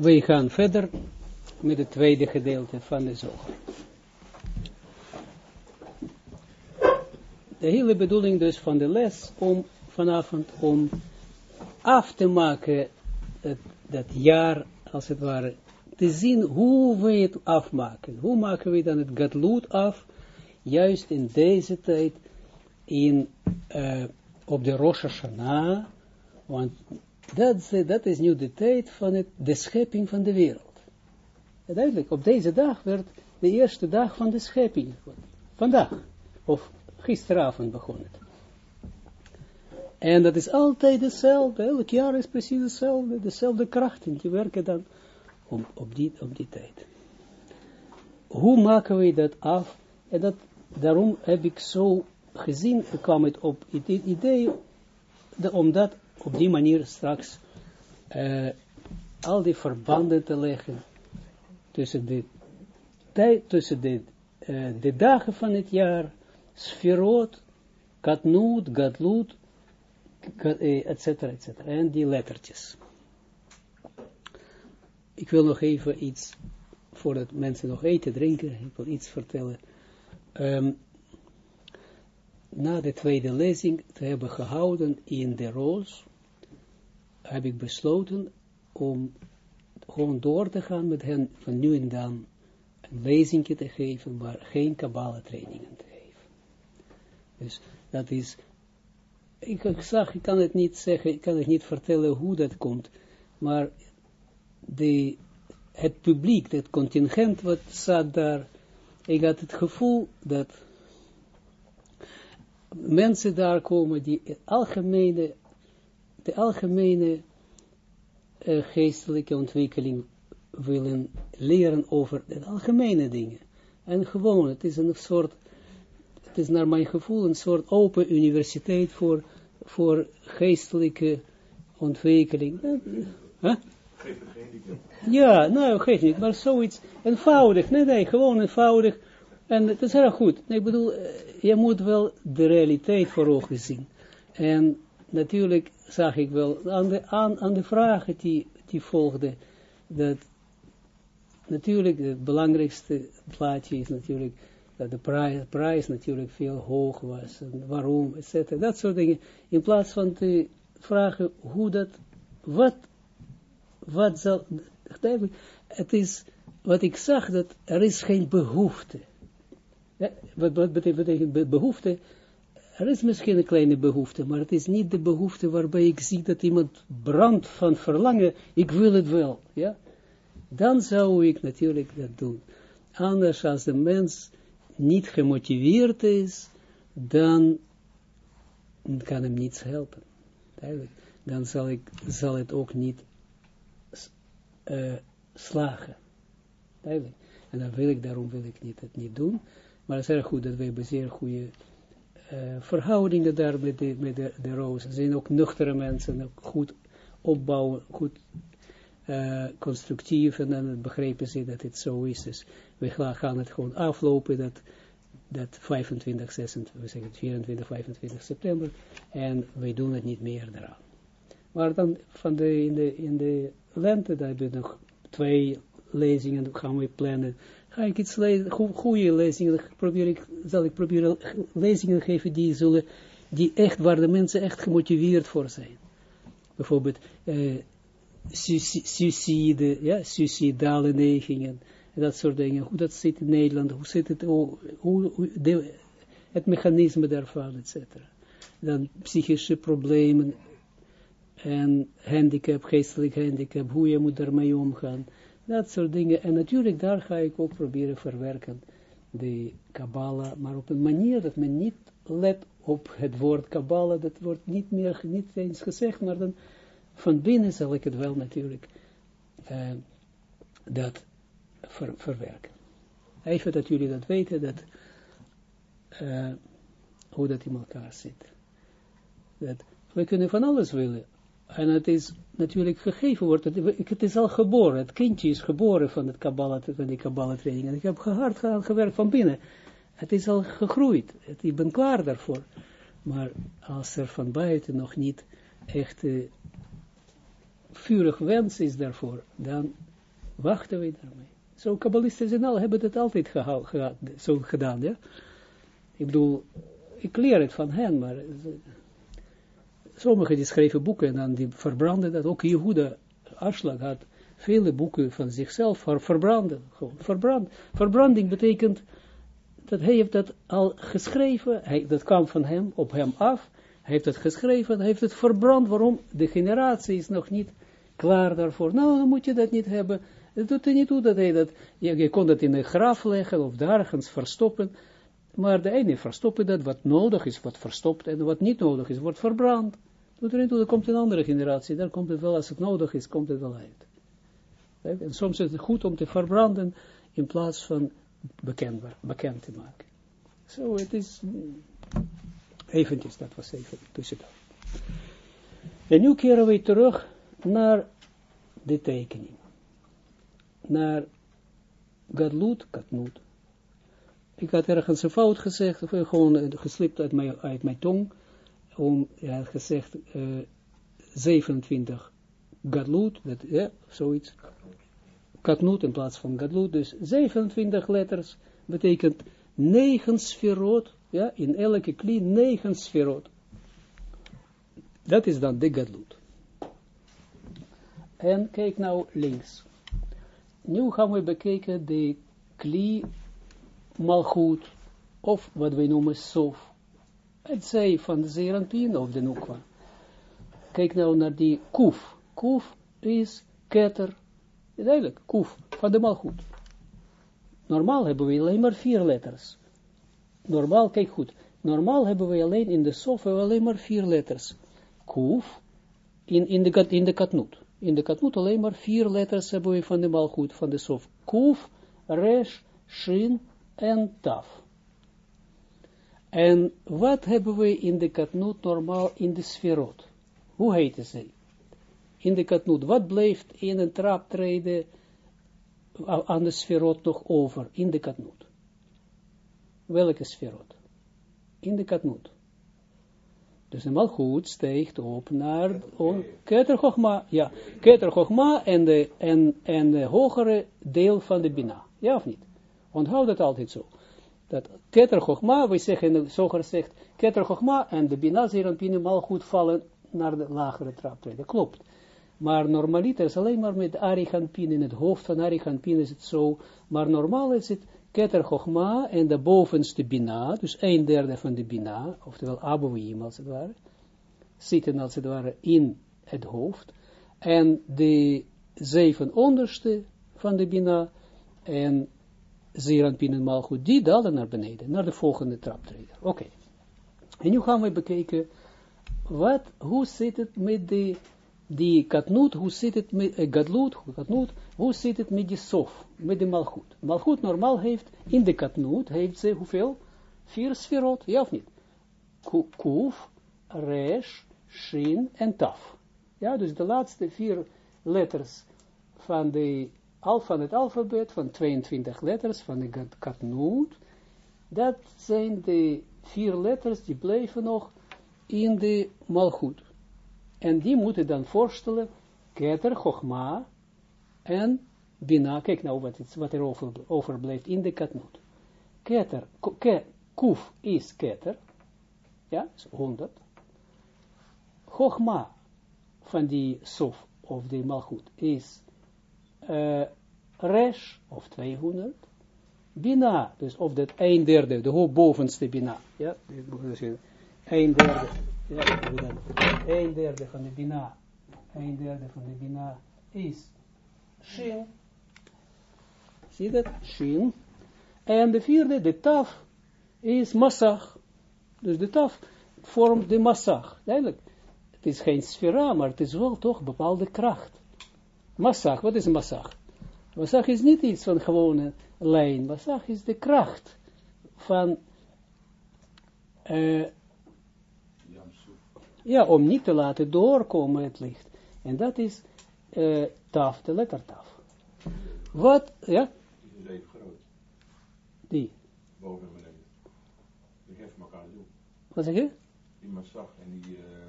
we gaan verder met het tweede gedeelte van de zoger. De hele bedoeling dus van de les om vanavond om af te maken dat jaar als het ware te zien hoe we het afmaken. Hoe maken we dan het gadloed af, juist in deze tijd, in, uh, op de Rosh Hashanah, want dat, is nu de tijd van het, de schepping van de wereld. En duidelijk, op deze dag werd de eerste dag van de schepping. Vandaag, of gisteravond begon het. En dat is altijd hetzelfde, elk jaar is precies hetzelfde, dezelfde krachten, die werken dan op, op, die, die tijd. Hoe maken we dat af? En dat, daarom heb ik zo gezien, kwam het op het idee, de, om dat op die manier straks uh, al die verbanden te leggen tussen de tijd, tussen de, uh, de dagen van het jaar, sferot, katnoot, gadloot, etc. etc. En die lettertjes. Ik wil nog even iets, voordat mensen nog eten, drinken, ik wil iets vertellen. Um, na de tweede lezing te hebben gehouden in de roos, heb ik besloten om gewoon door te gaan met hen van nu en dan een lezingje te geven, maar geen kabbala trainingen te geven. Dus dat is, ik, ik zag, ik kan het niet zeggen, ik kan het niet vertellen hoe dat komt, maar de, het publiek, het contingent wat zat daar, ik had het gevoel dat mensen daar komen die algemene, de algemene uh, geestelijke ontwikkeling willen leren over de algemene dingen. En gewoon, het is een soort, het is naar mijn gevoel een soort open universiteit voor, voor geestelijke ontwikkeling. Huh? Ja, nou, geeft niet, maar zoiets eenvoudig, nee, nee, gewoon eenvoudig. En het is heel goed. Ik bedoel, eh, je moet wel de realiteit voor ogen zien. En natuurlijk zag ik wel aan de, aan, aan de vragen die, die volgden, dat natuurlijk het belangrijkste plaatje is natuurlijk dat de prijs, natuurlijk veel hoog was, en waarom, etc. Dat soort dingen. In plaats van te vragen hoe dat, wat, wat zal, het is, wat ik zag, dat er is geen behoefte. Ja, wat betekent behoefte? Er is misschien een kleine behoefte, maar het is niet de behoefte waarbij ik zie dat iemand brandt van verlangen, ik wil het wel, ja. Dan zou ik natuurlijk dat doen. Anders als de mens niet gemotiveerd is, dan kan hem niets helpen. Dan zal, ik, zal het ook niet uh, slagen. En dan wil ik, daarom wil ik niet, het niet doen. Maar het is erg goed dat we hebben zeer goede uh, verhoudingen daar met de, met de, de rozen. Ze zijn ook nuchtere mensen, ook goed opbouwen, goed uh, constructief en dan begrepen ze dat het zo is. Dus we gaan het gewoon aflopen, dat, dat 25, 26, we zeggen 24, 25 september, en wij doen het niet meer eraan. Maar dan van de, in, de, in de lente, daar hebben we nog twee lezingen, gaan we plannen ga ik iets lezen, goede lezingen, probeer ik, zal ik proberen lezingen geven die zullen, die echt, waar de mensen echt gemotiveerd voor zijn. Bijvoorbeeld, uh, suicide, ja, suicidale neigingen, dat soort dingen, hoe dat zit in Nederland, hoe zit het, hoe, hoe het mechanisme daarvan, etc. Dan psychische problemen en handicap, geestelijk handicap, hoe je moet daarmee omgaan dat soort dingen. En natuurlijk, daar ga ik ook proberen verwerken, de Kabbalah, maar op een manier dat men niet let op het woord Kabbalah, dat wordt niet meer, niet eens gezegd, maar dan van binnen zal ik het wel natuurlijk uh, dat verwerken. Even dat jullie dat weten, dat, uh, hoe dat in elkaar zit. Dat, we kunnen van alles willen, en het is natuurlijk gegeven wordt, het, het is al geboren, het kindje is geboren van, het Kabbalah, van die Kabbalah training. En ik heb hard gewerkt van binnen. Het is al gegroeid, het, ik ben klaar daarvoor. Maar als er van buiten nog niet echt uh, vurig wens is daarvoor, dan wachten we daarmee. Zo, kabbalisten en al hebben het altijd zo gedaan, ja. Ik bedoel, ik leer het van hen, maar sommigen die schreven boeken en dan die verbranden dat. Ook Jehuda Aschlag had vele boeken van zichzelf verbranden. Gewoon verbrand. Verbranding betekent dat hij heeft dat al geschreven, hij, dat kwam van hem, op hem af, hij heeft het geschreven, hij heeft het verbrand, waarom? De generatie is nog niet klaar daarvoor. Nou, dan moet je dat niet hebben. Het doet er niet toe dat hij dat, je, kon dat in een graf leggen of ergens verstoppen, maar de ene verstoppen dat wat nodig is, wat verstopt, en wat niet nodig is, wordt verbrand. Doet er komt een andere generatie, daar komt het wel, als het nodig is, komt het wel uit. En soms is het goed om te verbranden, in plaats van bekend, bekend te maken. Zo, het is, eventjes, dat was even tussendoor. En nu keren we terug naar de tekening. Naar Gadlut, Katnut. Ik had ergens een fout gezegd, of gewoon geslipt uit mijn, uit mijn tong, om, hij had gezegd, uh, 27 Gadlut, dat, ja, zoiets. Katnut in plaats van Gadlut, dus 27 letters betekent 9 sferot, ja, in elke kli 9 sferot. Dat is dan de Gadlut. En kijk nou links. Nu gaan we bekijken de kli malchut, of wat wij noemen sof. Het zij van de Zeranpien of de Nukwa. Kijk nou naar die kuf. Kuf is ketter. Duidelijk, kuf, van de malchut. Normaal hebben we alleen maar vier letters. Normaal, kijk goed. Normaal hebben we alleen in de sof alleen maar vier letters. Kuf, in, in, de, in de katnut. In de katnut alleen maar vier letters hebben we van de malchut, van de sof. Kuf, resh, shin en taf. En wat hebben we in de katnut normaal in de sferot? Hoe heet ze? In de katnut, wat blijft in een traptreden aan de sferot nog over, in de katnut? Welke sferot? In de katnut. Dus de malchut steekt op naar Keter ja, Keter en de, en, en de hogere deel van de Bina. Ja of niet? Onthoud dat altijd zo. Dat Keter Chochma, we zeggen, zoger zegt, Keter Chochma en de Bina Zeranpine mal goed vallen naar de lagere traptreden. Klopt. Maar normaliter is alleen maar met Ariganpin in het hoofd van Ariganpin is het zo. Maar normaal is het Keter Chochma en de bovenste Bina, dus een derde van de Bina, oftewel Abouim als het ware, zitten als het ware in het hoofd. En de zeven onderste van de Bina en Zeranpin en Malchut, die dalen naar beneden, naar de volgende traptreden. Oké. En nu gaan we bekijken, wat, hoe zit het met de, die katnut, hoe zit het met uh, gadlut, katnut, hoe zit het met die sof, met de malchut. Malchut normaal heeft, in de katnut, heeft ze hoeveel? Vier sferot, ja of niet? Kuf, resh, shin en taf. Ja, dus de laatste vier letters van de al van het alfabet, van 22 letters, van de katnoot, dat zijn de vier letters die blijven nog in de malgoed. En die moeten dan voorstellen, keter, chogma en bina. Kijk nou wat, het, wat er over, overblijft in de katnoot. Keter, ke, kuf is keter, ja, is 100. Chogma van die sof of de malgoed is uh, resh, of 200, bina, dus of dat een derde, de bovenste bina, ja, een derde, ja, derde van de bina, een derde van de bina is shin, zie dat, shin, en de vierde, de taf, is massach, dus de taf vormt de massach, duidelijk, het is geen sfera, maar het is wel toch bepaalde kracht, Massach, wat is een massach? Massach is niet iets van gewone lijn. Massach is de kracht van, uh, ja, om niet te laten doorkomen het licht. En dat is uh, taf, de letter taf. Wat, ja? Die groot. Die? Boven en beneden. Die geven elkaar toe. Wat zeg je? Die massach en die... Uh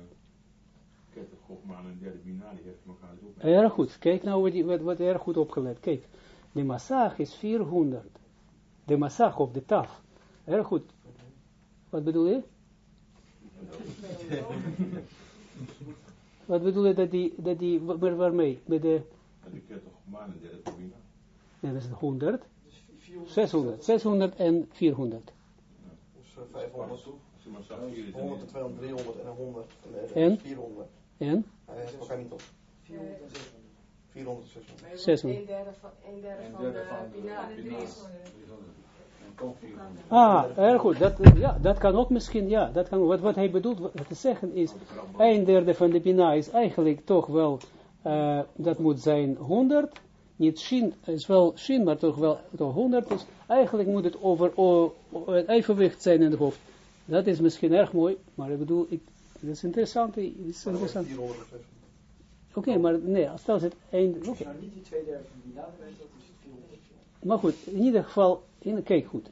Chogma en derde Bina, die heeft elkaar ook. Erg goed. Kijk nou wat, wat, wat erg goed opgelet. Kijk, de massag is 400. De massag of de taf. Erg goed. Wat bedoel je? Wat bedoel je dat die, dat die waar, waarmee? Met de, en derde Bina. nee, dat is 100, Dus 400, 600, 600 en 400. Dus eh, 500, Zeg maar, zelfs hier is 100, een 200, 300 en een 100. En, En? en? 400. En? Hij heeft elkaar niet op. 400 en 600. 400, 600. 600. Een derde van, een derde Een van derde de is- toch 400. Ah, erg goed. Dat, ja, dat kan ook misschien, ja, dat kan, wat, wat hij bedoelt wat te zeggen is, een derde van de Bina is eigenlijk toch wel, eh, dat moet zijn 100, niet shin, is wel shin, maar toch wel toch 100, dus eigenlijk moet het over o, o- het evenwicht zijn in het hoofd. Dat is misschien erg mooi, maar ik bedoel, ik, dat is interessant, dat is interessant. 400 of 600. Oké, maar nee, als het één, oké. Als je nou niet die twee derde van die naam geweest, dat is het 400. Maar goed, in ieder geval, in, kijk goed.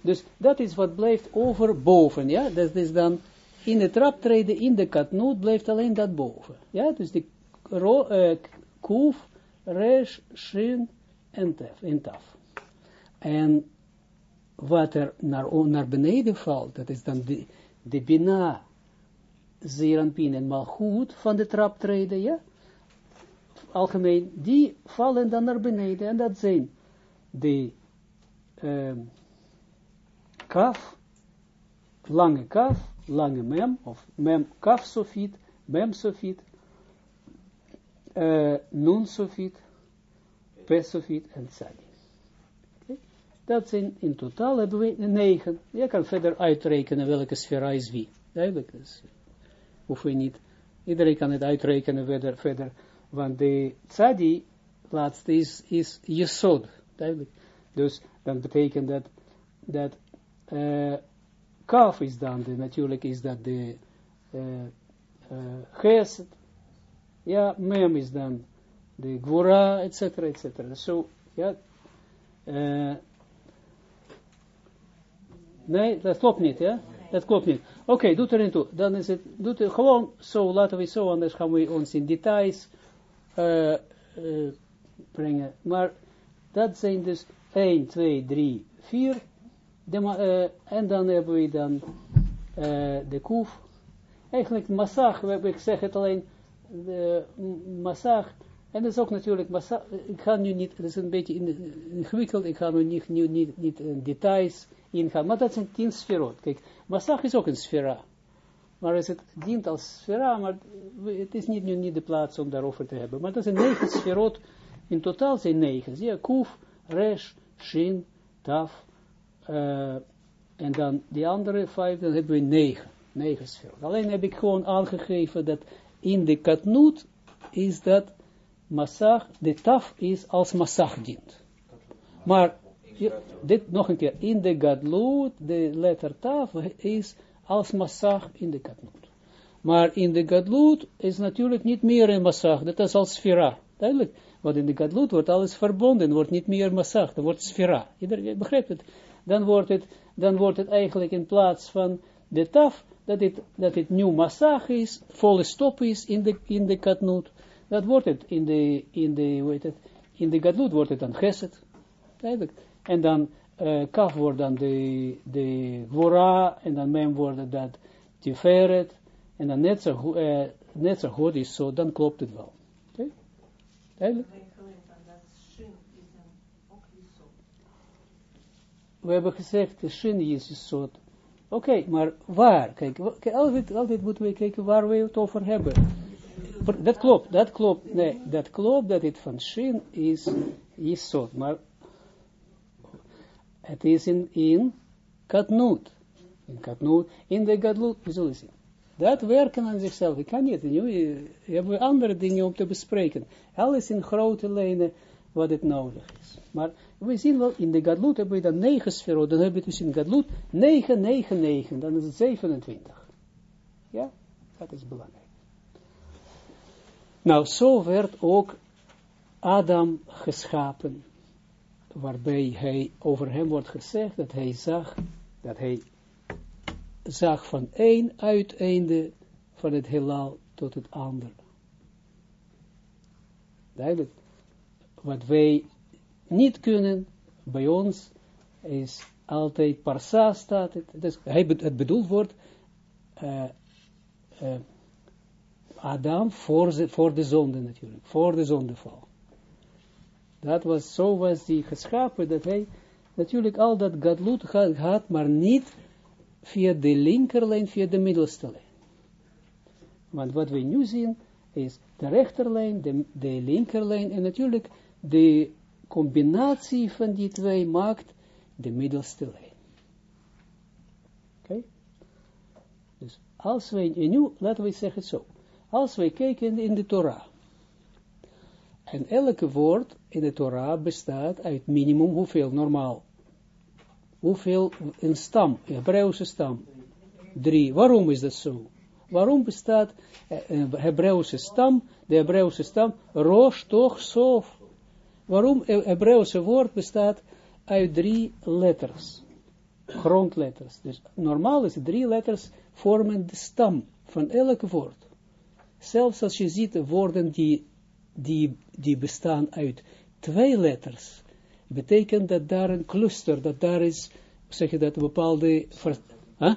Dus dat is wat blijft over boven, ja. Dat is dan, in de traptreden, in de katnoot, blijft alleen dat boven. Ja, dus de ro, eh, kuf, resh, shin en tef, en taf. En wat er naar, naar beneden valt, dat is dan de, de bina, zeranpin en malchut van de traptreden, ja. Algemeen, die vallen dan naar beneden en dat zijn de ehm, kaf, lange kaf, lange mem, of mem kaf sofiet, mem sofiet, eh, nun sofiet, pe sofiet en tzadi. Oké? Dat zijn in totaal hebben we negen. Je kan verder uitrekenen welke sfera is wie. Duidelijk, dus hoeven we niet. Iedereen kan het uitrekenen verder, verder want de tzadi, laatste is, is jesod, duidelijk. Dus dan betekent dat, dat eh kaf is dan, de, natuurlijk is dat de eh, gesed, ja, mem is dan de gwora, et cetera, et cetera. Zo, ja, eh, nee, dat klopt niet, ja, dat klopt niet. Oké, doet er niet toe, dan is het, doet het gewoon zo, laten we zo, anders gaan we ons in details eh, eh, brengen. Maar dat zijn dus 1, 2, 3, 4. De, eh, en dan hebben we dan de koef. Eigenlijk massag, ik zeg het alleen, de m- massag. En dat is ook natuurlijk massag. Ik ga nu niet, dat is een beetje in- ingewikkeld, ik ga nu niet, niet, niet in details ingaan. Maar dat zijn tien sferot. Kijk, massag is ook een sfera. Maar is het dient als sfera, maar het is niet, nu niet de plaats om daarover te hebben. Maar dat zijn negen sferot, in totaal zijn negen. Zie je, kuf, resh, shin, taf, en dan die andere vijf, dan hebben we negen. Negen sferot. Alleen heb ik gewoon aangegeven dat in de katnoot is dat massag, de taf is als massag dient. Maar, dit nog een keer, in de gadloot, de letter taf is als massag in de katnoot. Maar in de gadloot is natuurlijk niet meer een massag, dat is als sfera. Duidelijk, want in de gadloot wordt alles verbonden, wordt niet meer massag, dan wordt sfera. Iedereen begrijpt het? Dan wordt het, dan wordt het eigenlijk in plaats van de taf, dat het, dat het nu massag is, volle stop is in de, in de katnoot. Dat wordt het in de, in de, hoe heet het, in de gadloot wordt het dan geset. Duidelijk. En dan eh kaf wordt dan de, de gwora, en dan mem wordt dat tiferet, en dan net zo, eh, net zo goed is zo, dan klopt het wel. Oké? We hebben gezegd, de shin is een soort. Oké, maar waar? Kijk, altijd, altijd moeten we kijken waar we het over hebben. Dat klopt, dat klopt. Nee, dat klopt dat het van shin is, is soort, maar het is in, in katnoot. In katnoot, in de gadloot, we zullen zien. Dat werken aan zichzelf, ik kan niet, nu eh, hebben we andere dingen om te bespreken. Alles in grote lijnen wat het nodig is. Maar we zien wel, in de gadloot hebben we dan 9 sferot, dan hebben we dus in gadloot 9, 9, 9, dan is het 27. Ja, dat is belangrijk. Nou, zo werd ook Adam geschapen, waarbij hij, over hem wordt gezegd dat hij zag, dat hij zag van één uiteinde van het heelal tot het ander. Duidelijk. Wat wij niet kunnen, bij ons, is altijd parsa staat het. Dus hij, het bedoeld wordt, eh, eh, Adam voor, voor de zonde natuurlijk, voor de zondeval. Dat was, zo was hij geschapen, dat hij natuurlijk al dat gadlut had, maar niet via de linkerlijn, via de middelste lijn. Want wat we nu zien, is de rechterlijn, de, de linkerlijn, en natuurlijk de combinatie van die twee maakt de middelste lijn. Oké? Dus als wij, en nu laten we zeggen zo, als wij kijken in de Torah, en elke woord in de Torah bestaat uit minimum hoeveel normaal? Hoeveel een stam, een Hebreeuwse stam? Drie. Waarom is dat zo? Waarom bestaat eh, een Hebreeuwse stam, de Hebreeuwse stam, Rosh, Toch, Sof? Waarom een Hebreeuwse woord bestaat uit drie letters? Grondletters. Dus normaal is drie letters vormen de stam van elke woord. Zelfs als je ziet de woorden die, die, die bestaan uit twee letters, betekent dat daar een cluster, dat daar is, zeg je dat, een bepaalde ver- huh?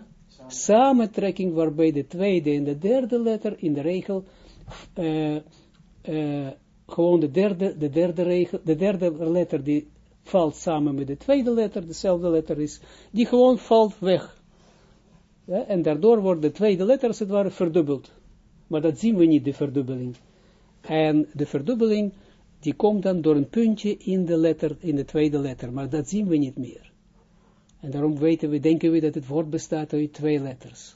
samentrekking waarbij de tweede en de derde letter in de regel eh, gewoon de derde, de derde regel, de derde letter die valt samen met de tweede letter, dezelfde letter is, die gewoon valt weg. En daardoor wordt de tweede letter als het ware verdubbeld. Maar dat zien we niet, de verdubbeling. En de verdubbeling, die komt dan door een puntje in de letter, in de tweede letter, maar dat zien we niet meer. En daarom weten we, denken we dat het woord bestaat uit twee letters.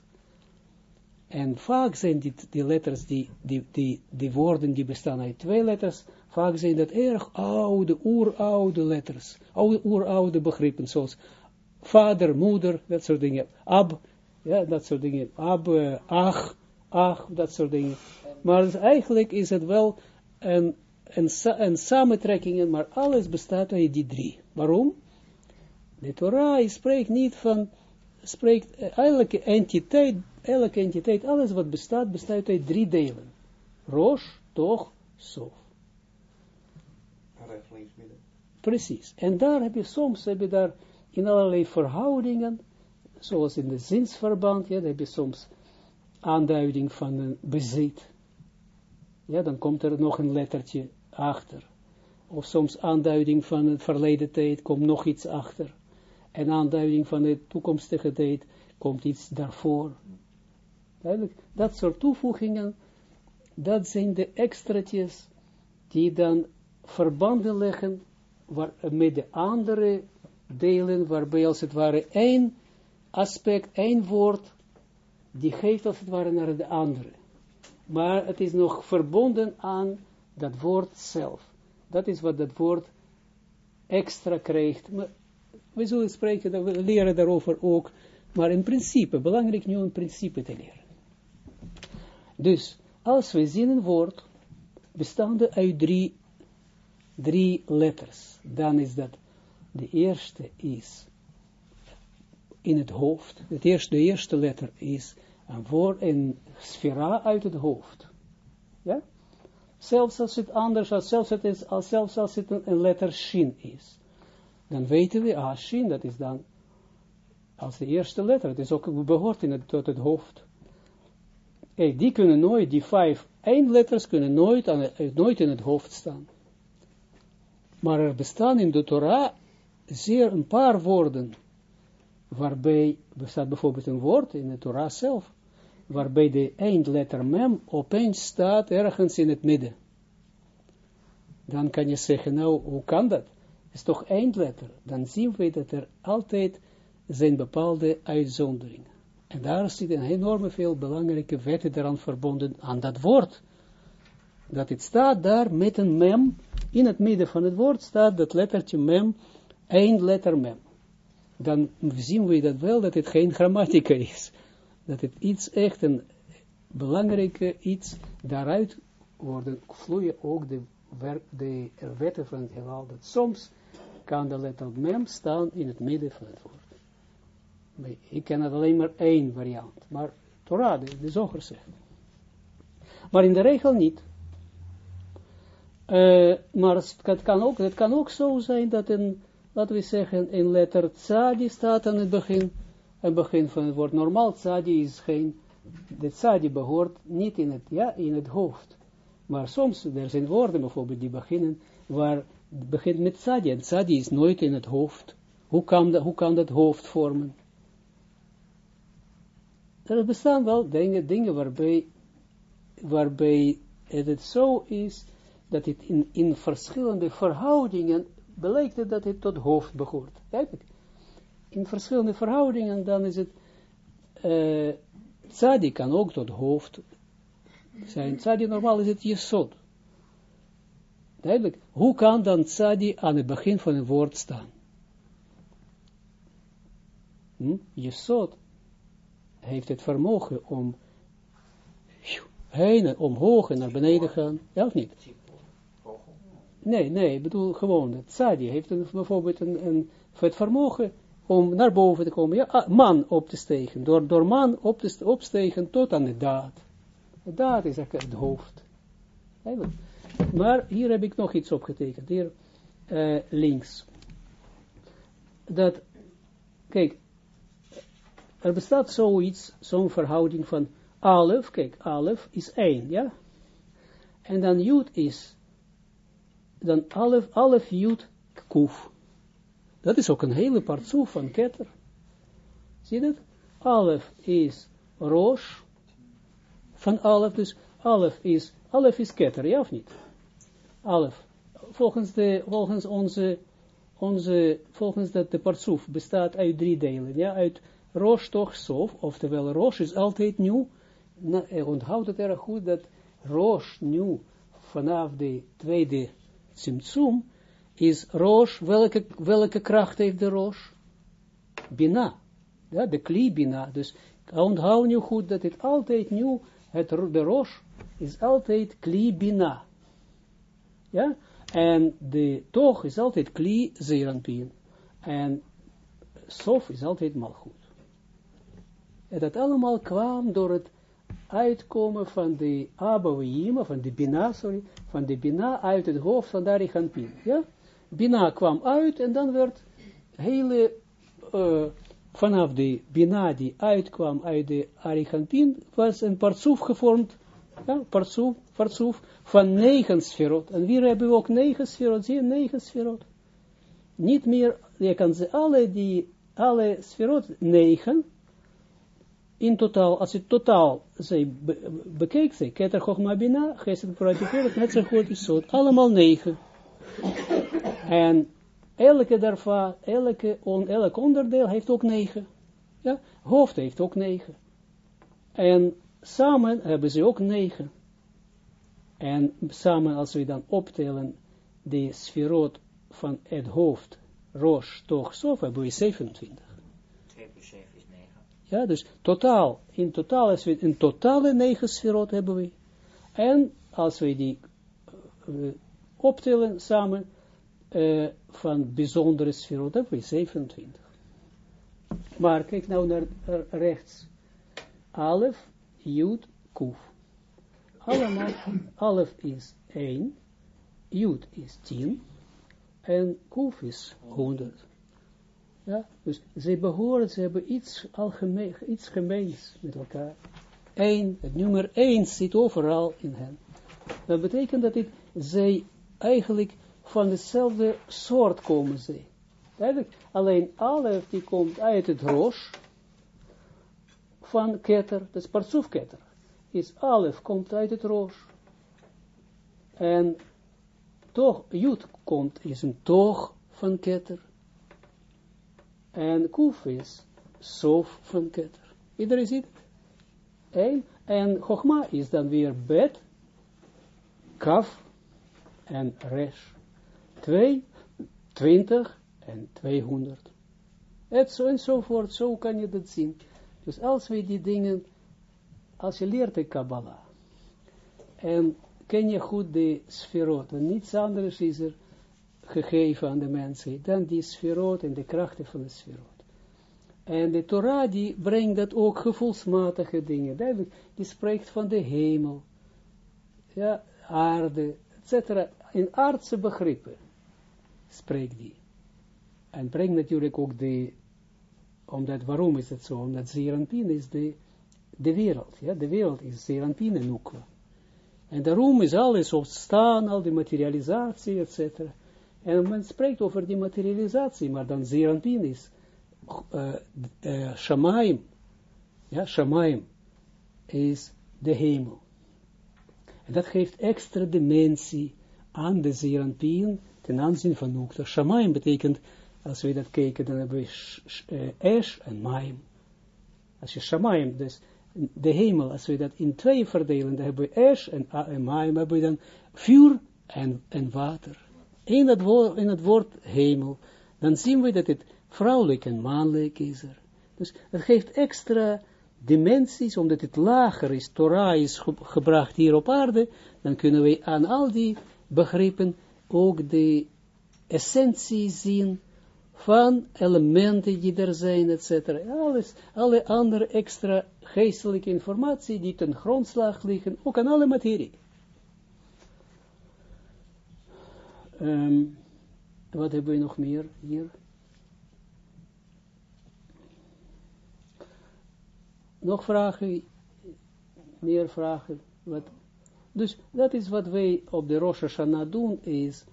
En vaak zijn die, letters, die, die, die, die woorden die bestaan uit twee letters, vaak zijn dat erg oude, oeroude letters, oude, oeroude begrippen, zoals vader, moeder, dat soort dingen, ab, ja, dat soort dingen, ab, eh, ach, ach, dat soort dingen. Maar dus eigenlijk is het wel een, een, een samentrekking, maar alles bestaat uit die drie. Waarom? De Torah spreekt niet van, spreekt eh, elke entiteit, elke entiteit, alles wat bestaat, bestaat uit drie delen. Rosh, Toch, Sof. Precies. En daar heb je soms, heb je daar in allerlei verhoudingen, zoals in de zinsverband, ja, dan heb je soms aanduiding van een bezit. Ja, dan komt er nog een lettertje achter. Of soms aanduiding van het verleden tijd, komt nog iets achter. En aanduiding van de toekomstige tijd, komt iets daarvoor. Duidelijk, dat soort toevoegingen, dat zijn de extraatjes die dan verbanden leggen met de andere delen, waarbij als het ware één aspect, één woord, die geeft als het ware naar de andere. Maar het is nog verbonden aan dat woord zelf. Dat is wat dat woord extra krijgt. We zullen spreken, we leren daarover ook, maar in principe, belangrijk nu een principe te leren. Dus, als we zien een woord, bestaande uit drie, drie letters, dan is dat, de eerste is in het hoofd, het eerste, de eerste letter is een woord, een sfera uit het hoofd. Ja? Zelfs als het anders, als zelfs, het is, als, zelfs als het een, letter shin is. Dan weten we, ah, shin, dat is dan als de eerste letter. Het is ook behoort in tot het hoofd. Hey, die kunnen nooit, die vijf eindletters kunnen nooit, aan, het- nooit in het hoofd staan. Maar er bestaan in de Torah zeer een paar woorden, waarbij bestaat bijvoorbeeld een woord in de Torah zelf, waarbij de eindletter mem opeens staat ergens in het midden. Dan kan je zeggen, nou, hoe kan dat? Het is toch eindletter. Dan zien we dat er altijd zijn bepaalde uitzonderingen. En daar zitten enorme veel belangrijke wetten eraan verbonden aan dat woord. Dat het staat daar met een mem, in het midden van het woord staat dat lettertje mem, eindletter mem. Dan zien we dat wel, dat het geen grammatica is. Dat het iets echt een belangrijke iets, daaruit worden, vloeien ook de, de wetten van het heelal. Dat soms kan de letter mem staan in het midden van het woord. Maar Ik ken alleen maar één variant, maar Torah, de, de zoger zegt. Maar in de regel niet. Eh, maar het kan, ook, het kan ook zo zijn dat een, laten we zeggen, een letter tzadi staat aan het begin, het begin van het woord. Normaal tzadi is geen, de tzadi behoort niet in het, ja, in het hoofd. Maar soms, er zijn woorden bijvoorbeeld die beginnen, waar het begint met tzadi, en tzadi is nooit in het hoofd. Hoe kan, dat, hoe kan dat hoofd vormen? Er bestaan wel dingen, dingen waarbij, waarbij het zo is, dat het in, in verschillende verhoudingen blijkt dat het tot hoofd behoort. Eigenlijk, in verschillende verhoudingen, dan is het, uh, tzadi kan ook tot hoofd zijn. Tzadi normaal is het jesod. Duidelijk. Hoe kan dan tzadi aan het begin van een woord staan? Hm? Jesod heeft het vermogen om heen en omhoog en naar beneden gaan. Ja of niet? Nee, nee, ik bedoel gewoon, het tzadi heeft bijvoorbeeld een, een, het vermogen om naar boven te komen, ja, ah, man op te stegen, door, door man op te opstegen tot aan de daad. De daad is eigenlijk het hoofd. Maar hier heb ik nog iets opgetekend, hier uh, links. Dat, kijk, er bestaat zoiets, zo'n verhouding van alef, kijk, alef is één, ja? En dan jut is, dan alef, alef jut kuf. Dat is ook een hele partsoef van ketter. Zie je dat? Alef is roos van alef, dus alef is, alef is ketter, ja of niet? Alef. Volgens, de, volgens onze, onze, volgens dat de partsoef bestaat uit drie delen, ja, uit roos toch sof, oftewel roos is altijd nieuw, eh, onthoud het erg goed, dat roos nieuw vanaf de tweede simtsum, is roos, welke, welke kracht heeft de roos? Bina. Ja, de kli bina. Dus onthoud nu goed dat het altijd nieuw, het, de roos is altijd kli bina. Ja, en de toch is altijd kli zeranpien. En sof is altijd mal goed. En dat allemaal kwam door het uitkomen van de Abouima, van de Bina, sorry, van de Bina uit het hoofd van Dariganpin. Ja? Bina kwam uit en dan werd hele, uh, vanaf de Bina die uitkwam uit de Ariganpin, was een partsoef gevormd, ja, partsoef, partsoef van negen sferot. En hier hebben we ook negen sferot, zie je, negen sferot. Niet meer, je kan ze alle die, alle sferot, negen, in totaal, als je totaal zij be, bekeek, zij keter Chochma Bina, Gesed Pratikeret, net zo goed is zo, allemaal negen. En elke daarvan, elke, on, elk onderdeel heeft ook negen. Ja, hoofd heeft ook negen. En samen hebben ze ook negen. En samen, als we dan optellen, de sferot van het hoofd, Rosh, Toch, Sof, hebben we 27. Ja, dus totaal, in totaal, als we in totale negen sferot hebben we. En als we die uh, optellen samen, uh, van bijzondere sferot, hebben we 27. Maar kijk nou naar rechts. Alef, Jud, Kuf. Allemaal, Alef is 1, Jud is 10, en Kuf is 100. Ja, dus ze behoren, ze hebben iets, algemeen, iets gemeens met elkaar. Eén, het nummer één zit overal in hen. Dat betekent dat dit, zij eigenlijk van dezelfde soort komen ze. Eigenlijk, alleen alle die komt uit het roos van ketter, dat is. Is alef komt uit het roos. En toch, jut komt, is een toog van ketter. En kuf is sof van ketter. Iedereen ziet het? Eén. En chogma is dan weer bet, kaf en resh. Twee, twintig en tweehonderd. En zo enzovoort, zo kan je dat zien. Dus als we die dingen, als je leert de Kabbalah, en ken je goed de sferot, en niets anders is er, gegeven aan de mensen, dan die sferot en de krachten van de sferot. En de Torah die brengt dat ook gevoelsmatige dingen, duidelijk, die spreekt van de hemel, ja, aarde, etc. In aardse begrippen spreekt die. En brengt natuurlijk ook de, omdat, waarom is het zo? Omdat Zeranpin is de, de wereld, ja, de wereld is Zeranpin en Nukwa. En daarom is alles ontstaan, al die materialisatie, etc. En men spreekt over die materialisatie, maar dan Zeranpin is uh, uh, Shamaim, ja, Shamaim is de hemel. En dat geeft extra dimensie aan de Zeranpin ten aanzien van Nukta. Shamaim betekent, als we dat kijken, dan hebben we Esh en Maim. Als je Shamaim, dus de hemel, als we dat in twee verdelen, dan hebben we Esh en, en Maim, hebben we dan vuur en, en water. In het, woord, in het hemel, dan zien we dat het vrouwelijk en mannelijk is er. Dus het geeft extra dimensies, omdat het lager is, Torah is gebracht hier op aarde, dan kunnen we aan al die begrippen ook de essentie zien van elementen die er zijn, etc. Alles, alle andere extra geestelijke informatie die ten grondslag liggen, ook aan alle materie. Um, wat hebben we nog meer hier? Nog vragen? Meer vragen? Wat? Dus dat is wat wij op de Rosh Hashanah doen, is,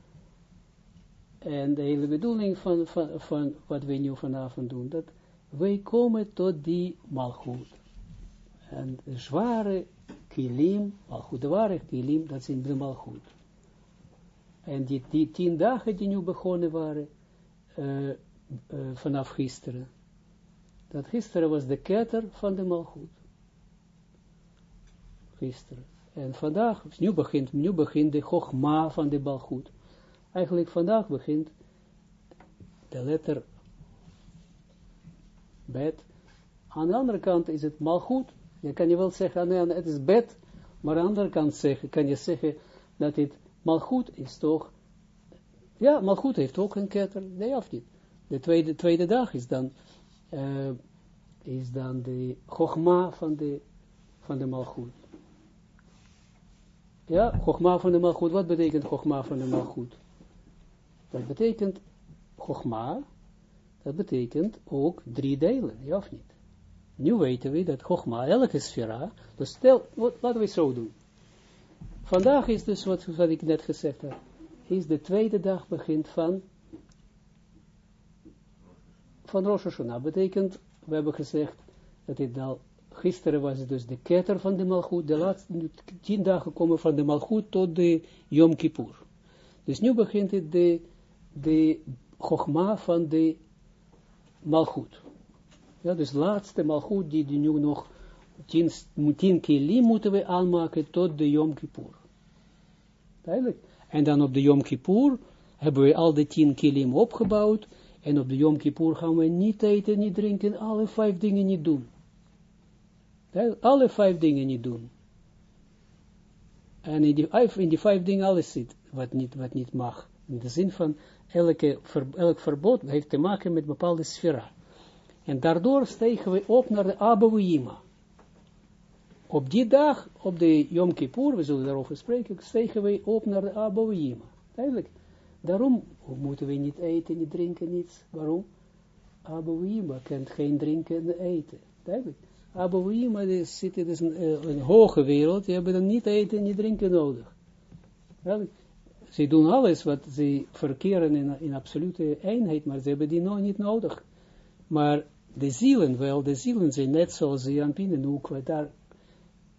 en de hele bedoeling van, van, van wat wij nu vanavond doen, dat wij komen tot die malgoed. En zware kilim, malgoed, de ware kilim, dat zijn de malgoed. En die, die tien dagen die nu begonnen waren, uh, uh, vanaf gisteren, dat gisteren was de ketter van de malgoed. Gisteren. En vandaag, nu begint, nu begint de chogma van de malgoed. Eigenlijk vandaag begint de letter bet. Aan de andere kant is het malgoed. Je kan je wel zeggen, nee, het is bet. Maar aan de andere kant zeggen, kan je zeggen dat het malgoed is toch, ja, malgoed heeft ook een ketter, nee of niet. De tweede, tweede dag is dan, uh, is dan de chogma van de, van de malgoed. Ja, Chogma van de Malchut. Wat betekent Chogma van de Malchut? Dat betekent Chogma, dat betekent ook drie delen, ja of niet? Nu weten we dat Chogma, elke sfera, dus stel, wat, laten we zo doen. Vandaag is dus wat, ik net gezegd heb, is de tweede dag begint van, van Rosh Hashanah. Betekent, we hebben gezegd, dat dit al gisteren was het dus de ketter van de Malchut, de laatste tien dagen komen van de Malchut tot de Yom Kippur. Dus nu begint het de, de Chogma van de Malchut. Ja, dus laatste Malchut die, die nu nog tien, tien moeten we aanmaken tot de Yom Kippur. En dan op de Yom Kippur hebben we al de tien kilim opgebouwd. En op de Yom Kippur gaan we niet eten, niet drinken, alle vijf dingen niet doen. Alle vijf dingen niet doen. En in die, in die vijf dingen alles zit, wat niet, wat niet mag. In de zin van, elke, elk verbod heeft te maken met bepaalde sfera. En daardoor stegen we op naar de Abouima. Op die dag, op de Yom Kippur, we zullen daarover spreken, stegen we op naar de Abouima. Duidelijk. Daarom moeten we niet eten, niet drinken, niets. Waarom? Abouima kent geen drinken en eten. Duidelijk. Abouima zitten dus een, een hoge wereld, die hebben dan niet eten en niet drinken nodig. Ze doen alles wat ze verkeren in, in absolute eenheid, maar ze hebben die nog niet nodig. Maar de zielen wel, de zielen zijn net zoals ze aan binnen ook, daar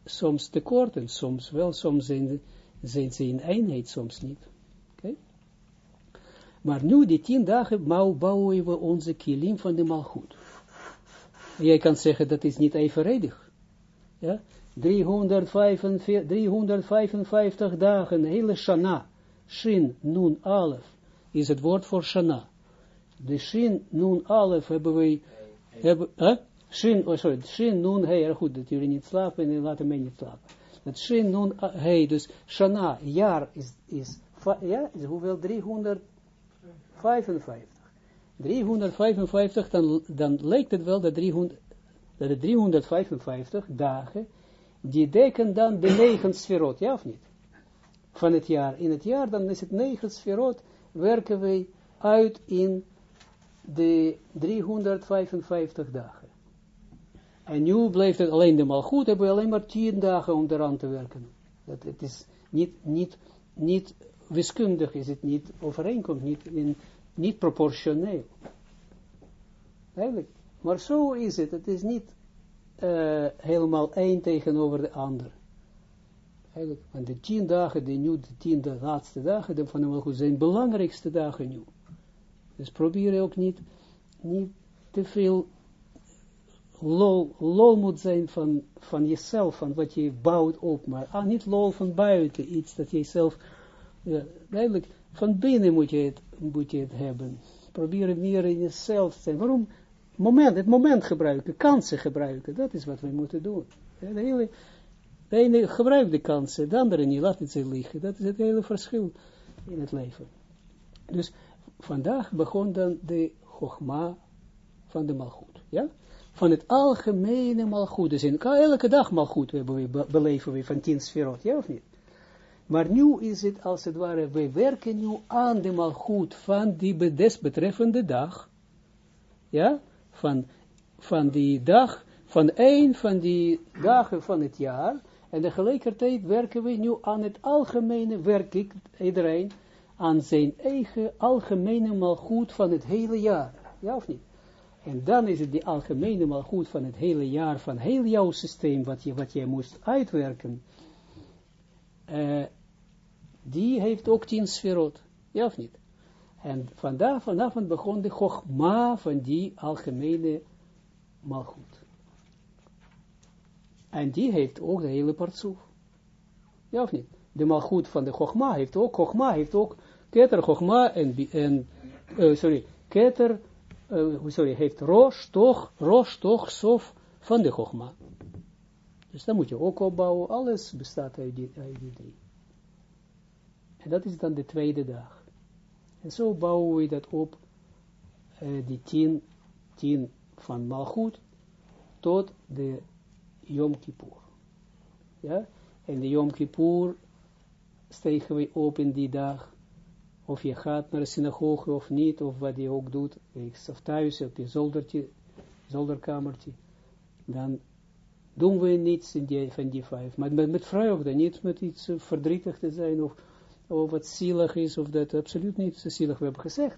soms tekort en soms wel, soms zijn, zijn ze in eenheid, soms niet. Okay? Maar nu, die tien dagen, bouwen we onze kilim van de malgoed. Jij kan zeggen dat is niet evenredig. Ja? 355, 355 dagen, hele Shana, Shin, Nun, Alef, is het woord voor Shana. De Shin, Nun, Alef hebben wij, hebben? Shin, oh sorry, Shin, Nun, Hey, goed, dat jullie niet slapen en laten mij niet slapen. Dat Shin, Nun, Hey, dus Shana, jaar is, is, ja, is hoeveel? 355. 355, dan, dan lijkt het wel dat, 300, dat de 355 dagen, die dekken dan de negen sferot, ja of niet? van het jaar. In het jaar, dan is het negen sferot, werken wij uit in de 355 dagen. En nu blijft het alleen de malgoed, hebben we alleen maar 10 dagen om eraan te werken. Dat, het is niet, niet, niet wiskundig, is het niet overeenkomt, niet, niet proportioneel. Eigenlijk. Maar zo is het, het is niet uh, helemaal één tegenover de ander. Eigenlijk, want de tien dagen, die nu, de tien de laatste dagen van de Malchut zijn belangrijkste dagen nu. Dus probeer ook niet, niet te veel lol, moet zijn van, van jezelf, van wat je bouwt op, maar ah, niet lol van buiten, iets dat je zelf, ja, duidelijk, van binnen moet je het, moet je het hebben. Probeer meer in jezelf te zijn. Waarom? Moment, het moment gebruiken, kansen gebruiken, dat is wat we moeten doen. de, hele, de ene gebruikt de kansen, de andere niet, laat het ze liggen. Dat is het hele verschil in het leven. Dus vandaag begon dan de Chogma van de Malchut, ja? Van het algemene Malchut, dus in elke dag Malchut we be beleven we van tien sferot, ja of niet? Maar nu is het als het ware, wij werken nu aan de Malchut van die desbetreffende dag, ja? van, van die dag, van één van die dagen van het jaar, en tegelijkertijd werken we nu aan het algemene, werk ik, iedereen, aan zijn eigen algemene malgoed van het hele jaar. Ja of niet? En dan is het die algemene malgoed van het hele jaar, van heel jouw systeem, wat je, wat je moest uitwerken, uh, die heeft ook tien sferot. Ja of niet? En vandaag, vanavond begon de Chogma van die algemene malgoed. En die heeft ook de hele partsoef. Ja of niet? De malgoed van de Chogma heeft ook, Chogma heeft ook, Keter, Chogma en, en uh, sorry, Keter, uh, sorry, heeft Rosh, toch, Rosh, toch, Sof van de Chogma. Dus dan moet je ook opbouwen, alles bestaat uit die, uit die drie. En dat is dan de tweede dag. En zo bouwen we dat op, uh, die tien, tien van Malchut, tot de Yom Kippur. Ja, en de Yom Kippur stegen we op in die dag, of je gaat naar de synagoge of niet, of wat je ook doet, of thuis op je zoldertje, zolderkamertje, dan doen we niets in die, van die vijf. Maar met, met vreugde, niet met iets verdrietig te zijn, of of wat zielig is, of dat absoluut niet zielig. We hebben gezegd,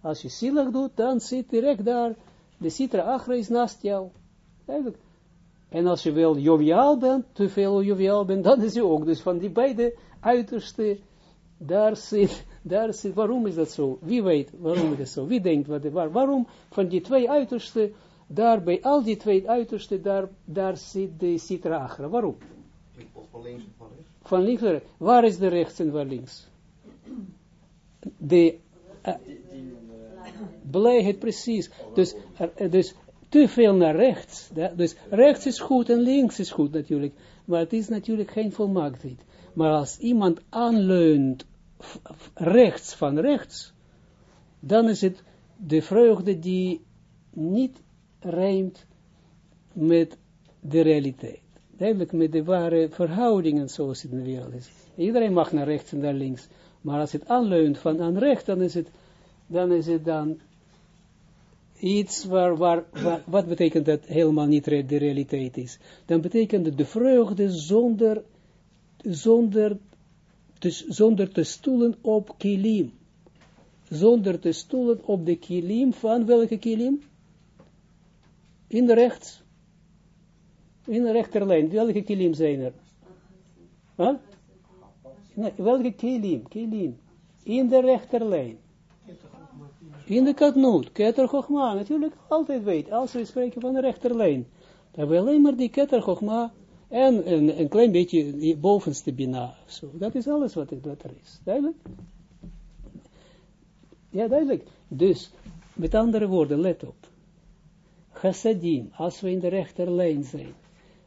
als je zielig doet, dan zit direct daar, de citra achra is naast jou. En als je wel joviaal bent, te veel joviaal bent, dan is je ook. Dus van die beide uiterste, daar zit, daar zit, waarom is dat zo? Wie weet waarom is dat zo? Wie denkt wat, waar, waarom van die twee uiterste, daar bij al die twee uiterste, daar, daar zit de citra achra. Waarom? Van links of van rechts? van links naar rechts. Waar is de rechts en waar links? De uh, precies. Dus, dus te veel naar rechts. Dus rechts is goed en links is goed natuurlijk. Maar het is natuurlijk geen volmaaktheid. Maar als iemand aanleunt rechts van rechts, dan is het de vreugde die niet rijmt met de realiteit duidelijk met de ware verhoudingen zoals het in de wereld is. Iedereen mag naar rechts en naar links. Maar als het aanleunt van aan rechts, dan is het dan, is het dan iets waar, waar, wat betekent dat helemaal niet de realiteit is? Dan betekent het de vreugde zonder, zonder, dus zonder te stoelen op kilim. Zonder te stoelen op de kilim van welke kilim? In de rechts in de rechterlijn, welke kilim zijn er? Huh? Nee, welke kilim? Kilim. In de rechterlijn. In de katnoot, keter Chochma, natuurlijk altijd weet, als we spreken van de rechterlijn, dan hebben we alleen maar die keter en een, een klein beetje bovenste bina. So, dat is alles wat, wat er is. Duidelijk? Ja, duidelijk. Dus, met andere woorden, let op. Chassadim, als we in de rechterlijn zijn,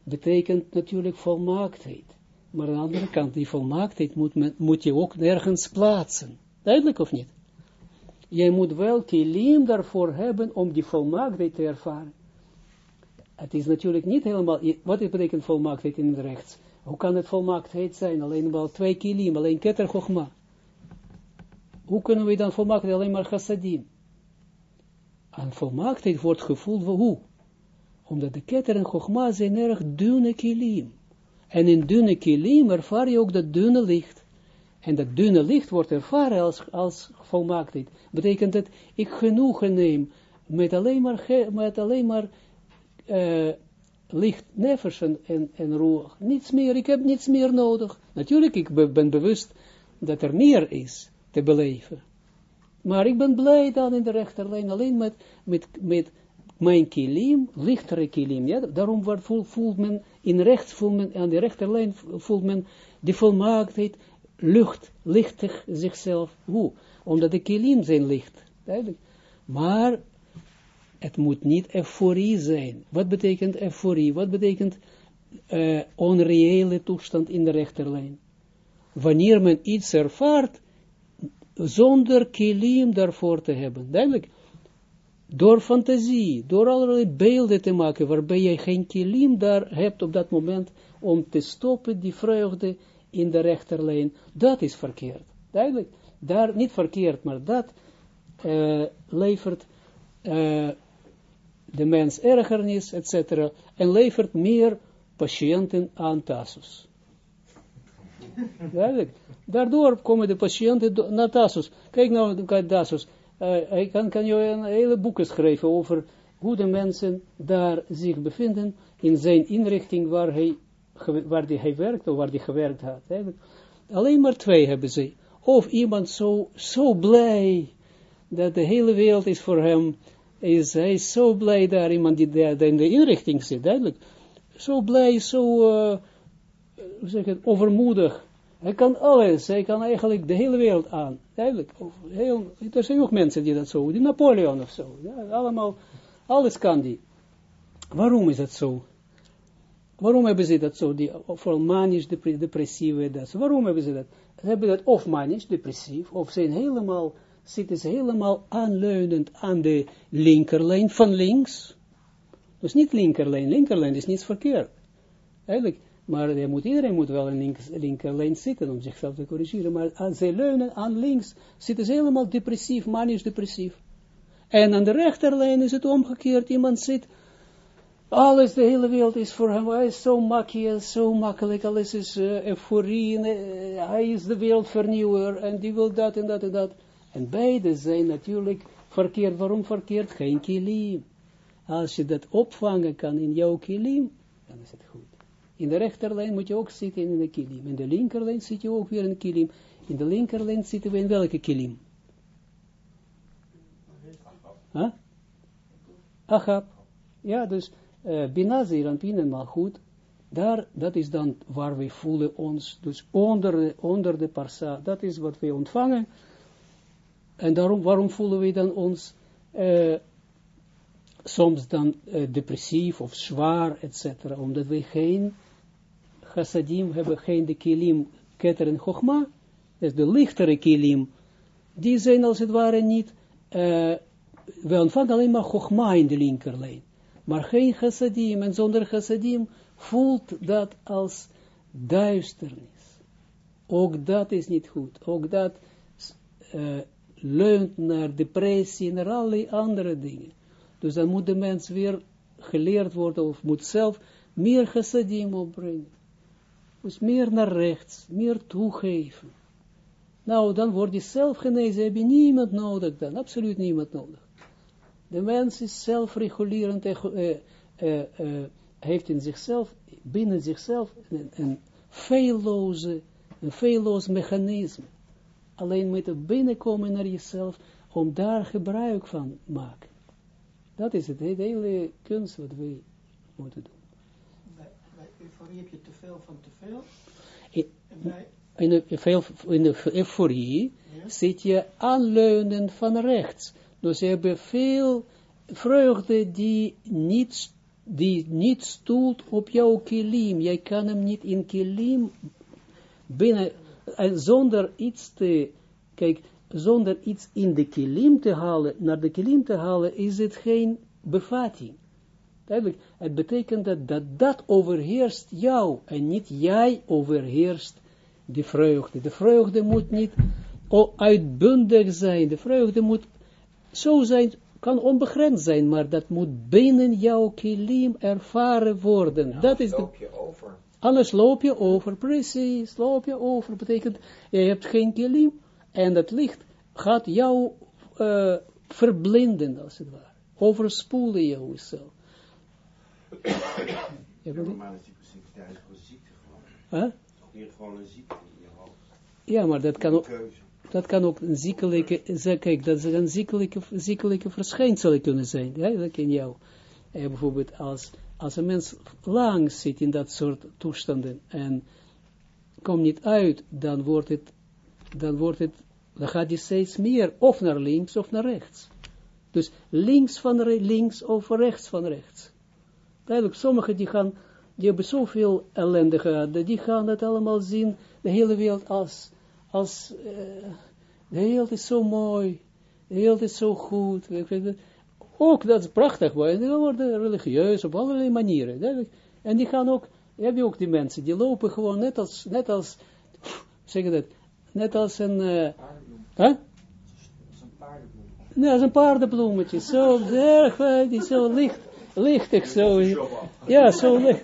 betekent natuurlijk volmaaktheid. Maar aan de andere kant, die volmaaktheid moet, moet je ook nergens plaatsen. Duidelijk of niet? Jij moet wel kilim daarvoor hebben om die volmaaktheid te ervaren. Het is natuurlijk niet helemaal, wat betekent volmaaktheid in het rechts? Hoe kan het volmaaktheid zijn? Alleen maar twee kilim, alleen keter chogma. Hoe kunnen we dan volmaaktheid alleen maar chassadim? En volmaaktheid wordt gevoeld hoe? Omdat de keter en chogma zijn erg dunne kilim. En in dunne kilim ervaar je ook dat dunne licht. En dat dunne licht wordt ervaren als, als volmaaktheid. Betekent dat ik genoegen neem met alleen maar, met alleen maar uh, licht nefers en, en, roer. Niets meer, ik heb niets meer nodig. Natuurlijk, ik be, ben bewust dat er meer is te beleven. Maar ik ben blij dan in de rechterlijn alleen met, met, met mijn kilim, lichtere kilim. Ja? Daarom voelt, voelt men, in rechts voelt men, aan de rechterlijn voelt men de volmaaktheid, lucht, lichtig zichzelf. Hoe? Omdat de kilim zijn licht. Maar het moet niet euforie zijn. Wat betekent euforie? Wat betekent uh, onreële toestand in de rechterlijn? Wanneer men iets ervaart, zonder kilim daarvoor te hebben. Duidelijk. Door fantasie, door allerlei beelden te maken, waarbij je geen kilim daar hebt op dat moment, om te stoppen die vreugde in de rechterlijn, dat is verkeerd. Duidelijk. Daar, niet verkeerd, maar dat uh, levert uh, de mens ergernis, etc. En levert meer patiënten aan Tassus. Daardoor komen de patiënten naar Tassus. Kijk nou naar Tassus. Uh, hij kan, kan je een hele boeken schrijven over hoe de mensen daar zich bevinden in zijn inrichting waar hij, waar die hij werkt of waar hij gewerkt had. Alleen maar twee hebben ze. Of iemand zo, zo blij dat de hele wereld is voor hem is, hij zo blij daar, iemand die in de inrichting zit, duidelijk. Zo blij, zo, uh, hoe zeg het, overmoedig. Hij kan alles, hij kan eigenlijk de hele wereld aan, duidelijk. Heel, er zijn ook mensen die dat zo, die Napoleon of zo, ja, allemaal, alles kan die. Waarom is dat zo? Waarom hebben ze dat zo, die, vooral manisch depressieve, dat, waarom hebben ze dat? Ze hebben dat of manisch depressief, of zijn helemaal zitten ze helemaal aanleunend aan de linkerlijn van links. Dus niet linkerlijn, linkerlijn is niets verkeerd. Eigenlijk, maar moet, iedereen moet wel in links, linkerlijn zitten om zichzelf te corrigeren. Maar als ze leunen aan links, zitten ze helemaal depressief, manisch depressief. En aan de rechterlijn is het omgekeerd. Iemand zit, alles, de hele wereld is voor hem, hij is zo makkelijk, zo makkelijk, alles is uh, euforie, uh, hij is de wereldvernieuwer, en die wil dat en dat en dat. En beide zijn natuurlijk verkeerd. Waarom verkeerd? Geen kilim. Als je dat opvangen kan in jouw kilim, dan is het goed. In de rechterlijn moet je ook zitten in de kilim. In de linkerlijn zit je ook weer in de kilim. In de linkerlijn zitten we in welke kilim? Huh? Ja, dus uh, Bina, Zeranpin en Malchut, daar, dat is dan waar we voelen ons, dus onder de, onder de parsa, dat is wat we ontvangen, en daarom, waarom voelen we dan ons uh, soms dan uh, depressief of zwaar, etc. Omdat we geen chassadim hebben, geen de kilim, keter en chogma, dus de lichtere kilim, die zijn als het ware niet, uh, we ontvangen alleen maar chogma in de linkerlijn, maar geen chassadim, en zonder chassadim voelt dat als duisternis. Ook dat is niet goed, ook dat uh, leunt naar depressie en naar allerlei andere dingen. Dus dan moet de mens weer geleerd worden, of moet zelf meer chassadim opbrengen. Dus meer naar rechts, meer toegeven. Nou, dan word je zelf genezen, heb je niemand nodig dan, absoluut niemand nodig. De mens is zelfregulerend, uh, uh, uh, heeft in zichzelf, binnen zichzelf, een, een feilloze, een mechanisme alleen met het binnenkomen naar jezelf, om daar gebruik van maken. Dat is het, de hele kunst wat we moeten doen. Bij, bij euforie heb je te veel van te veel. In, de, in de euforie ja? zit je aanleunen van rechts. Dus je hebt veel vreugde die niet, die niet stoelt op jouw kilim. Jij kan hem niet in kilim binnen en zonder iets te, kijk, zonder iets in de kilim te halen, naar de kilim te halen, is het geen bevatting. Duidelijk, het betekent dat, dat dat overheerst jou en niet jij overheerst de vreugde. De vreugde moet niet uitbundig zijn. De vreugde moet zo zijn, kan onbegrensd zijn, maar dat moet binnen jouw kilim ervaren worden. dat is de, over. Alles loop je over, precies, loop je over, betekent, je hebt geen kilim, en dat licht gaat jou eh, verblinden, als het ware, overspoelen jou zo. Je Ja, depressiviteit is gewoon ziekte gewoon. Hier gewoon een ziekte in je hoofd. Ja, maar dat kan ook, dat kan ook een ziekelijke, kijk, dat kan ziekelijke, ziekelijke verschijnselen kunnen zijn, ja, dat in jou. Eh, bijvoorbeeld als, als een mens lang zit in dat soort toestanden en komt niet uit, dan wordt het, dan wordt het, dan gaat hij steeds meer of naar links of naar rechts. Dus links van links of rechts van rechts. Duidelijk, sommigen die gaan, die hebben zoveel ellende gehad, die gaan dat allemaal zien, de hele wereld als, als, eh, de wereld is zo mooi, de wereld is zo goed. Ook dat is prachtig, maar die worden religieus op allerlei manieren, duidelijk. en die gaan ook, heb je ook die mensen, die lopen gewoon net als, net als, zeg dat, net als een, eh hè? Nee, als een paardenbloemetje, zo erg, eh, die zo licht, lichtig zo. Ja, zo licht.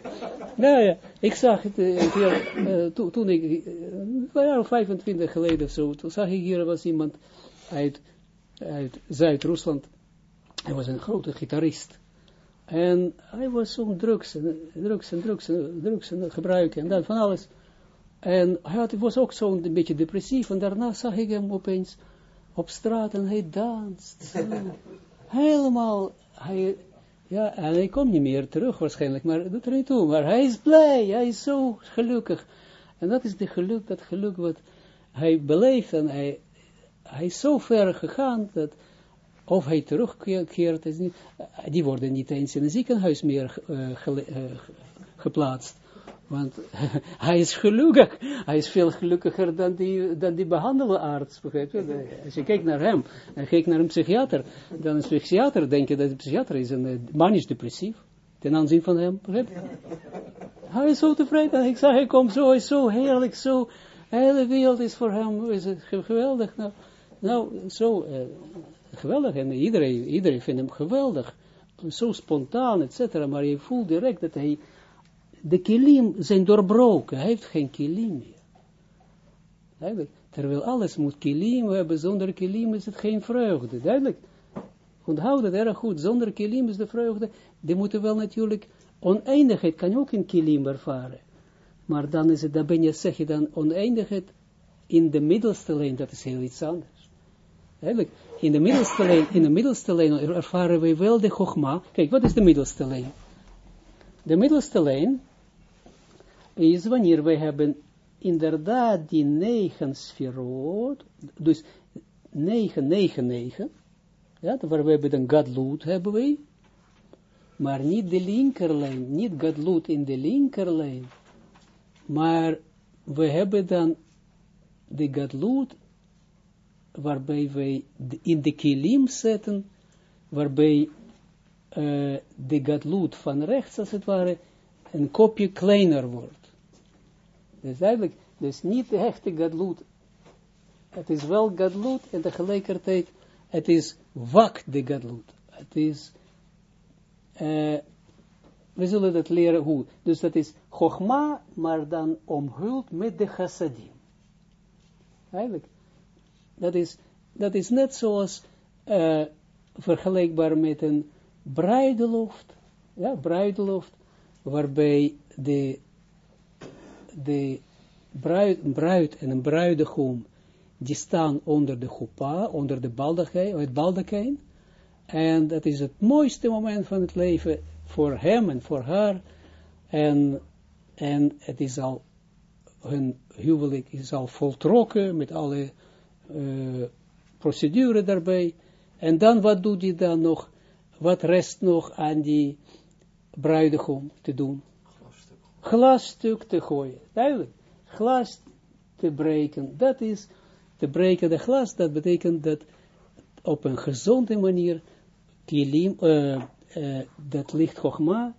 Nou ja, ik zag het hier, eh, to- toen ik, eh, een jaar of 25 geleden of zo, toen zag ik hier was iemand uit, uit Zuid-Rusland. Hij was een grote gitarist. En hij was zo'n drugs, en- drugs en drugs en drugs en gebruiken en dan van alles. En hij had, was ook zo'n beetje depressief. En daarna zag ik hem opeens op straat en hij danst. Helemaal, hij, ja, en hij komt niet meer terug waarschijnlijk, maar doet er. Maar hij is blij, hij is zo gelukkig. En dat is de geluk, dat geluk wat hij beleeft en hij, hij is zo ver gegaan dat of hij terugkeert, is die worden niet eens in een ziekenhuis meer eh, eh, geplaatst. Want hij is gelukkig. Hij is veel gelukkiger dan die, dan die. Begrijp je? Als je kijkt naar hem en kijkt naar een psychiater, dan een psychiater denk je dat de psychiater is een eh, manisch depressief. Ten aanzien van hem. Hij is zo tevreden. Ik zag, hij komt zo, hij is zo heerlijk, zo. De hele wereld is voor hem is het ge- geweldig. Nou, nou zo geweldig. En iedereen, iedereen vindt hem geweldig. Zo spontaan, et cetera. Maar je voelt direct dat hij de kilim zijn doorbroken. Hij heeft geen kilim meer. Duidelijk. Terwijl alles moet kilim hebben. Zonder kilim is het geen vreugde. Duidelijk. Onthoud het erg goed. Zonder kilim is de vreugde. Die moeten wel natuurlijk oneindigheid kan je ook in kilim ervaren. Maar dan is het, dan ben je, zeg je dan oneindigheid in de middelste lijn. Dat is heel iets anders. Duidelijk. In de middelste lijn, in de middelste lijn ervaren wij wel de chogma. Kijk, wat is de middelste lijn? De middelste lijn is wanneer wij hebben inderdaad die negen sferot, dus negen, negen, negen, ja, waar we hebben een gadloed hebben wij, maar niet de linkerlijn, niet gadloed in de linkerlijn, maar we hebben dan de gadloed, waarbij wij in de kilim zetten, waarbij eh, de gadloed van rechts, als het ware, een kopje kleiner wordt. Dus eigenlijk, dus niet de echte gadloed. Het is wel gadloed en tegelijkertijd, het is wak de gadloed. Het is, eh, we zullen dat leren hoe. Dus dat is chogma, maar dan omhuld met de chassadim. Eigenlijk, dat is, dat is net zoals, eh, vergelijkbaar met een bruideloft, ja, bruideloft, waarbij de, de bruid, en een bruidegom, die staan onder de chuppah, onder de baldakijn, het baldakijn, en dat is het mooiste moment van het leven voor hem en voor haar, en, en het is al, hun huwelijk is al voltrokken met alle procedure daarbij, en dan wat doet hij dan nog, wat rest nog aan die bruidegom te doen? Glasstuk. Glasstuk te gooien. Duidelijk. Glas te breken. Dat is, te breken de glas, dat betekent dat op een gezonde manier kilim, uh, dat licht Chogma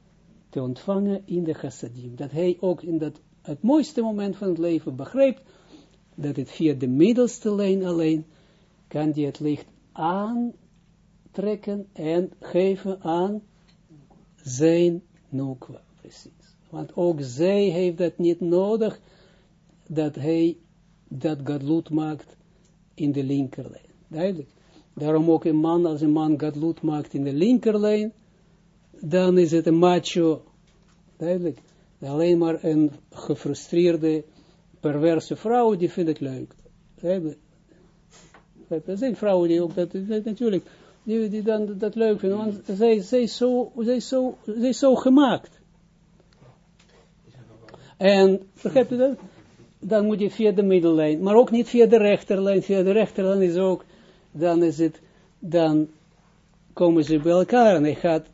te ontvangen in de chassadim. Dat hij ook in dat, het mooiste moment van het leven begrijpt, dat het via de middelste lijn alleen, kan die het licht aantrekken en geven aan zijn nukwa, precies. Want ook zij heeft dat niet nodig, dat hij dat gadlut maakt in de linkerlijn. Duidelijk. Daarom ook een man, als een man gadlut maakt in de linkerlijn, dan is het een macho. Duidelijk. Alleen maar een gefrustreerde, perverse vrouw, die vindt het leuk. Er zijn vrouwen die ook dat, natuurlijk, die, die dan dat leuk vinden, want zij, zij, zo, zij, zo, zij zo gemaakt. En, begrijp je dat? Dan moet je via de middellijn, maar ook niet via de rechterlijn. Via de rechterlijn is ook, dan is het, dan komen ze bij elkaar en hij gaat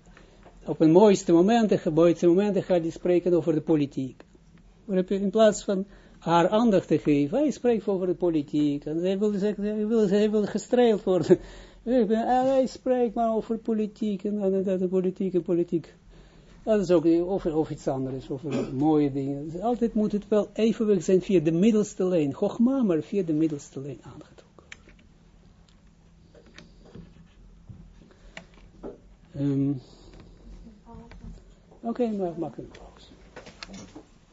op een mooiste moment, op mooiste moment, gaat hij spreken over de politiek. In plaats van haar aandacht te geven, hij spreekt over de politiek. En zij wil, hij wil, hij wil gestreeld worden. Hij spreekt maar over politiek en dan de politiek en politiek. Dat is ook over, over iets anders, over mooie dingen. Dus altijd moet het wel evenwicht zijn via de middelste lijn. Chogma, maar via de middelste lijn aangetrokken. Um, Oké, okay, maar pauze.